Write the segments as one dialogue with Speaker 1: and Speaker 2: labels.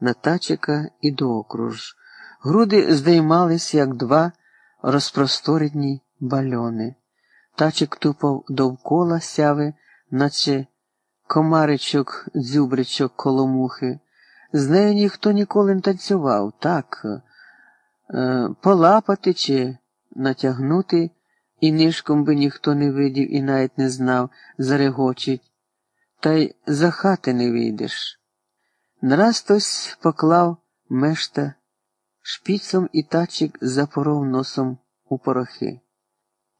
Speaker 1: на тачика і доокруж. Груди здіймались, як два розпросторені бальони. Тачик тупав довкола сяви, наче комаричок, дзюбричок коломухи. З нею ніхто ніколи не танцював, так, е, полапати чи натягнути, і нишком би ніхто не видів і навіть не знав, зарегочить, та й за хати не вийдеш. Нараз хтось поклав мешта шпіцом і тачик запоров носом у порохи.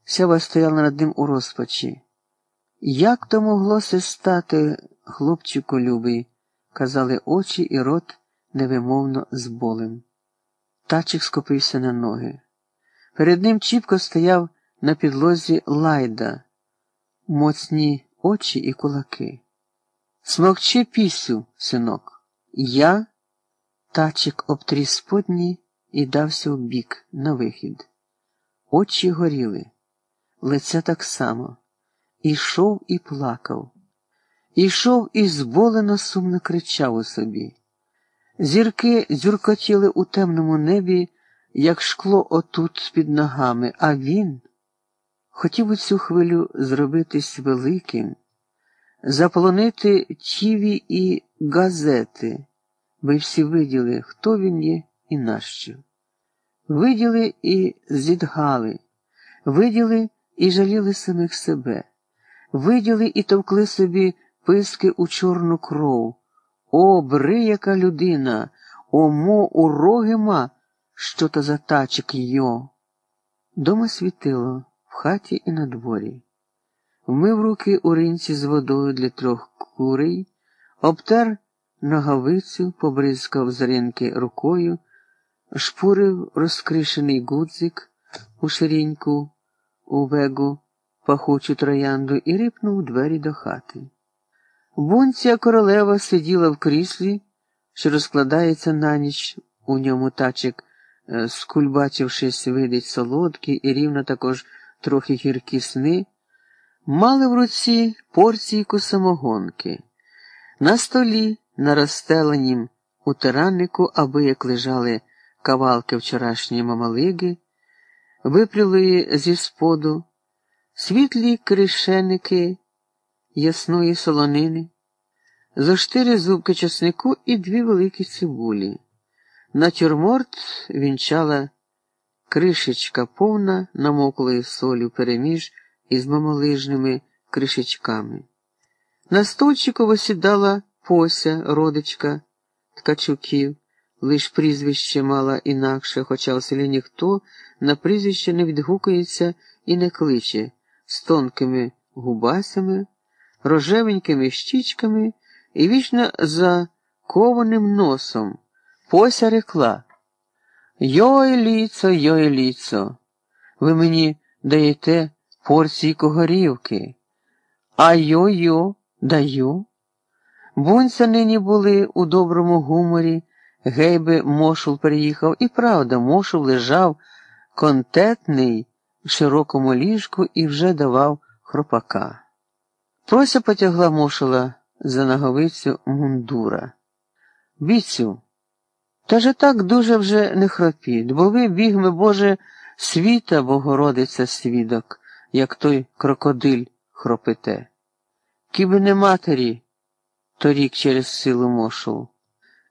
Speaker 1: Сява стояла над ним у розпачі. Як то могло се стати, хлопчику любий, казали очі і рот невимовно з болем. Тачик скопився на ноги. Перед ним чіпко стояв на підлозі лайда, моцні очі і кулаки. Смокчи пісю, синок. Я, тачик обтріс сподні і дався в бік на вихід. Очі горіли, лице так само. Ішов і плакав. Ішов і зболено сумно кричав у собі. Зірки дзюркотіли у темному небі, як шкло отут під ногами, а він хотів у цю хвилю зробитись великим, заполонити тіві і газети, ви всі виділи, хто він є і нащо. Виділи і зідгали, виділи і жаліли самих себе, виділи і товкли собі писки у чорну кров. О, бри, яка людина, омо урогима, що то за тачик йо. Дома світило в хаті і на дворі. Вмив руки у ринці з водою для трьох курей, обтер ногавицю, побризкав з ринки рукою, шпурив розкришений гудзик у ширіньку, у вегу, пахучу троянду і рипнув двері до хати. Бунця королева сиділа в кріслі, що розкладається на ніч, у ньому тачик, е, скульбачившись, видить солодкі і рівно також трохи гіркі сни, мали в руці порційку самогонки. На столі, на розстеленім у тираннику, аби як лежали кавалки вчорашньої мамалиги, виплюли зі споду, світлі кришеники ясної солонини, зо штири зубки часнику і дві великі цибулі. Натюрморт вінчала кришечка повна намоклої солі переміж із мамолижними кришечками. На стольчику висідала пося, родичка ткачуків, лиш прізвище мала інакше, хоча у селі ніхто на прізвище не відгукується і не кличе з тонкими губасями рожевенькими щічками і вічно закованим носом. Пося рекла. Йой ліцо, йой ліцо, ви мені даєте порційку горівки, а йо-йо даю. Бунця нині були у доброму гуморі, гейби Мошул приїхав, і правда, Мошул лежав контетний в широкому ліжку і вже давав хропака. Прося потягла мушила за наговицю мундура. Біцю, та же так дуже вже не хропіть, бо ви бігме, Боже, світа, Богородиця свідок, як той крокодиль хропите. Кіби не матері, торік через силу мошул.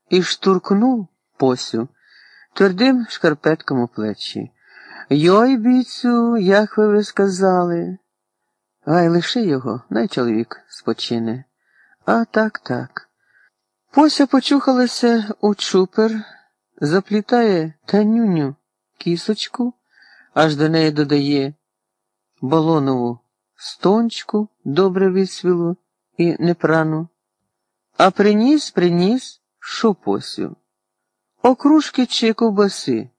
Speaker 1: І штуркнув посю твердим шкарпетком у плечі. Йой, біцю, як ви ви сказали. Гай лиши його, най чоловік спочине. А так, так. Пося почухалася у чупер, заплітає танюню кісочку, аж до неї додає балонову стончку, добре висвілу і непрану. А приніс, приніс що посю? Окружки чи ковбаси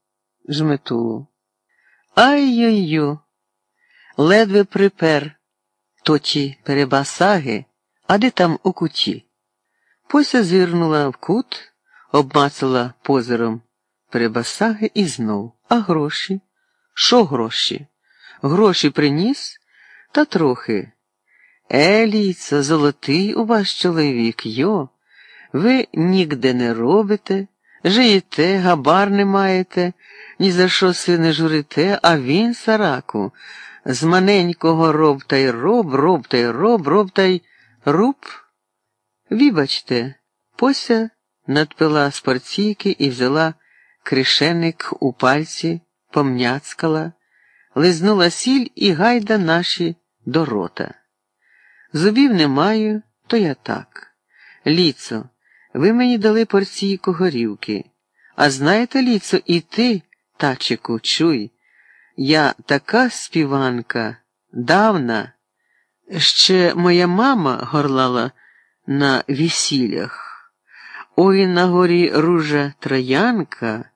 Speaker 1: жметулу. Ай-йой-йо, ледве припер то ті перебасаги, а де там у куті. Пося зирнула в кут, обмацала позиром перебасаги і знов. А гроші? Що гроші? Гроші приніс та трохи. Еліца, золотий у вас чоловік, йо. Ви нігде не робите, жиєте, габар не маєте, ні за що си не журите, а він, сараку, з маненького роб та й роб, роб та й роб, роб та й руб. Вибачте, пося надпила з і взяла кришеник у пальці, помняцкала, лизнула сіль і гайда наші до рота. Зубів не маю, то я так. Ліцо, ви мені дали порційку горівки. А знаєте, Ліцо, і ти, тачику, чуй, я така співанка, давна. Ще моя мама горлала на весіллях. Ой на горі ружа троянка,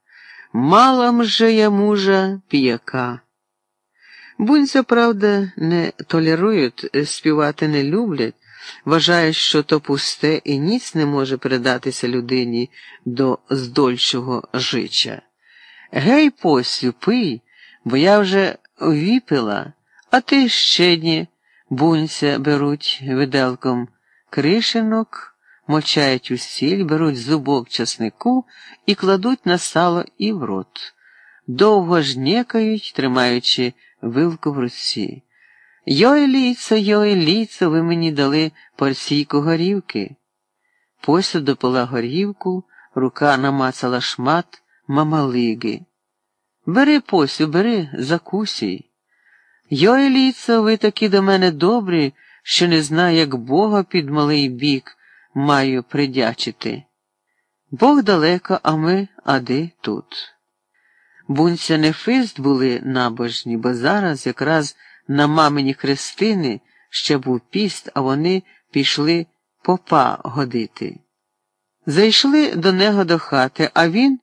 Speaker 1: мала же я мужа п'яка. Бунця, правда, не толерують, співати не люблять, вважають, що то пусте і ніц не може передатися людині до здольчого жича. Гей, посю, пий, бо я вже віпила, а ти ще дні бунця беруть виделком кришинок мочають у сіль, беруть зубок часнику і кладуть на сало і в рот. Довго жнєкають, тримаючи вилку в руці. Йой ліцо, йой ліцо, ви мені дали порційку горівки. Пося допила горівку, рука намацала шмат мамалиги. Бери, Посю, бери, закусій. Йой ліцо, ви такі до мене добрі, що не знаю, як Бога під малий бік маю придячити. Бог далеко, а ми ади тут. Бунця не фист були набожні, бо зараз якраз на мамині хрестини ще був піст, а вони пішли попа годити. Зайшли до нього до хати, а він